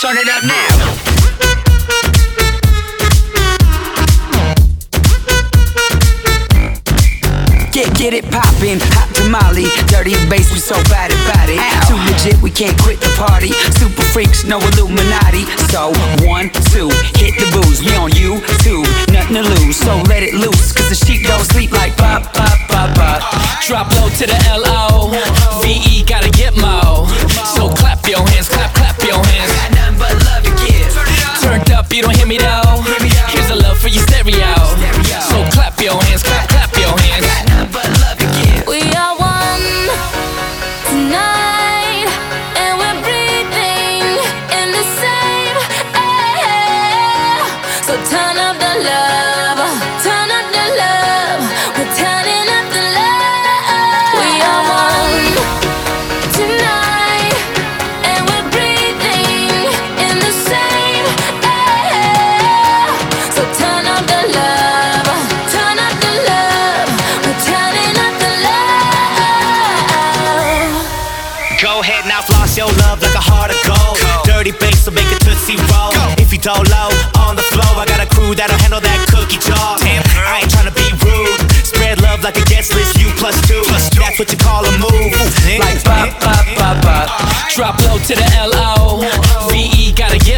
Turn it up now. Get, get it poppin', hot tamale, dirty bass, we so bad about it. Too legit, we can't quit the party. Super freaks, no Illuminati. So, one, two, hit the booze. We on you, two, nothing to lose. So let it loose, cause the sheep don't sleep like pop, pop, pop, pop. Drop low to the L-O V-E turn up the love, Go ahead now, floss your love like a heart of gold. Dirty bass, so make it tootsie roll. If you don't low on the floor, I got a crew that'll handle that cookie jar. I ain't tryna be rude. Spread love like a guest list, you plus two. That's what you call a move. Like pop, pop, pop, pop Drop low to the L-O V-E gotta get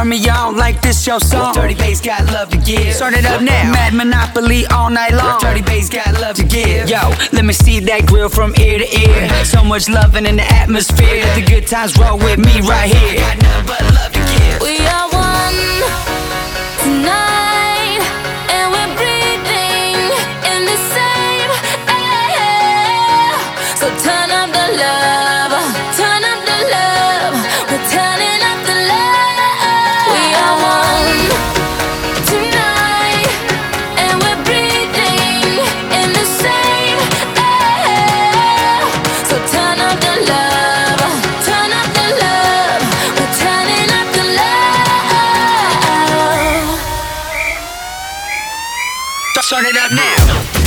Turn me on like this your song. Dirty bass got love to give. Start it up now. Mad Monopoly all night long. Dirty bass got love to give. Yo, let me see that grill from ear to ear. So much loving in the atmosphere. Let the good times roll with me right here. Got nothing but love to give. We are one tonight, and we're breathing in the same air. So turn up the love, Turn it up now.